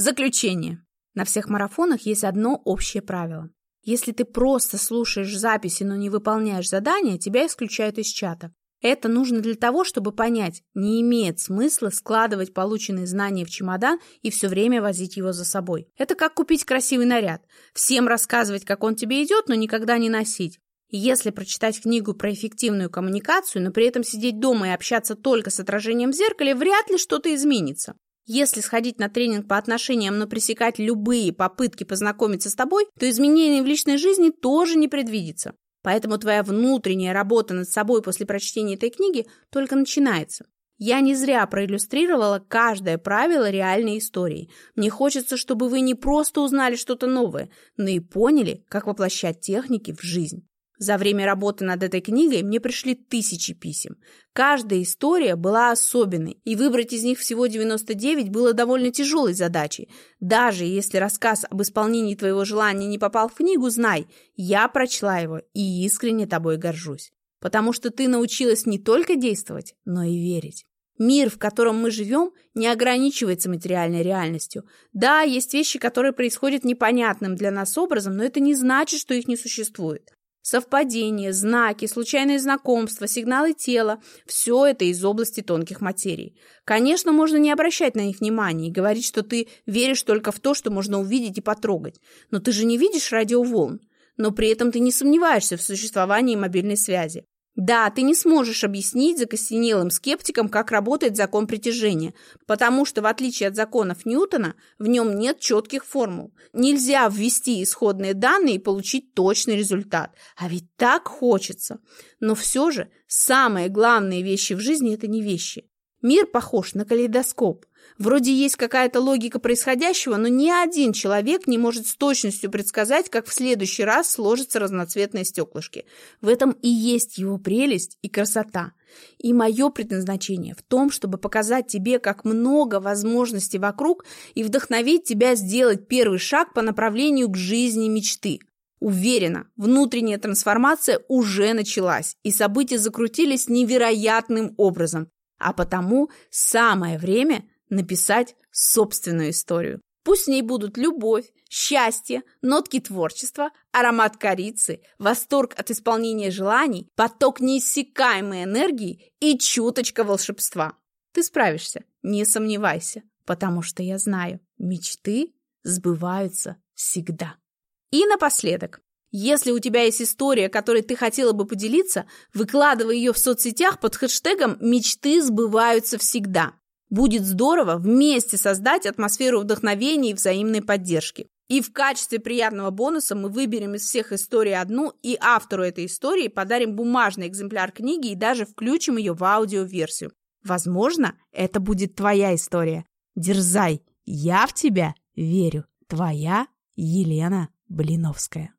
Заключение. На всех марафонах есть одно общее правило. Если ты просто слушаешь записи, но не выполняешь задания, тебя исключают из чата. Это нужно для того, чтобы понять, не имеет смысла складывать полученные знания в чемодан и все время возить его за собой. Это как купить красивый наряд. Всем рассказывать, как он тебе идет, но никогда не носить. если прочитать книгу про эффективную коммуникацию, но при этом сидеть дома и общаться только с отражением в зеркале, вряд ли что-то изменится. Если сходить на тренинг по отношениям, но пресекать любые попытки познакомиться с тобой, то изменений в личной жизни тоже не предвидится. Поэтому твоя внутренняя работа над собой после прочтения этой книги только начинается. Я не зря проиллюстрировала каждое правило реальной истории. Мне хочется, чтобы вы не просто узнали что-то новое, но и поняли, как воплощать техники в жизнь. За время работы над этой книгой мне пришли тысячи писем. Каждая история была особенной, и выбрать из них всего 99 было довольно тяжелой задачей. Даже если рассказ об исполнении твоего желания не попал в книгу, знай, я прочла его и искренне тобой горжусь. Потому что ты научилась не только действовать, но и верить. Мир, в котором мы живем, не ограничивается материальной реальностью. Да, есть вещи, которые происходят непонятным для нас образом, но это не значит, что их не существует. Совпадения, знаки, случайные знакомства, сигналы тела – все это из области тонких материй. Конечно, можно не обращать на них внимания и говорить, что ты веришь только в то, что можно увидеть и потрогать. Но ты же не видишь радиоволн. Но при этом ты не сомневаешься в существовании мобильной связи. Да, ты не сможешь объяснить закостенелым скептикам, как работает закон притяжения, потому что, в отличие от законов Ньютона, в нем нет четких формул. Нельзя ввести исходные данные и получить точный результат. А ведь так хочется. Но все же самые главные вещи в жизни – это не вещи. Мир похож на калейдоскоп. Вроде есть какая-то логика происходящего, но ни один человек не может с точностью предсказать, как в следующий раз сложатся разноцветные стеклышки. В этом и есть его прелесть и красота. И мое предназначение в том, чтобы показать тебе, как много возможностей вокруг и вдохновить тебя сделать первый шаг по направлению к жизни мечты. Уверена, внутренняя трансформация уже началась, и события закрутились невероятным образом. А потому самое время написать собственную историю. Пусть в ней будут любовь, счастье, нотки творчества, аромат корицы, восторг от исполнения желаний, поток неиссякаемой энергии и чуточка волшебства. Ты справишься, не сомневайся, потому что я знаю, мечты сбываются всегда. И напоследок, если у тебя есть история, которой ты хотела бы поделиться, выкладывай ее в соцсетях под хэштегом «Мечты сбываются всегда». Будет здорово вместе создать атмосферу вдохновения и взаимной поддержки. И в качестве приятного бонуса мы выберем из всех историй одну, и автору этой истории подарим бумажный экземпляр книги и даже включим ее в аудиоверсию. Возможно, это будет твоя история. Дерзай, я в тебя верю. Твоя Елена Блиновская.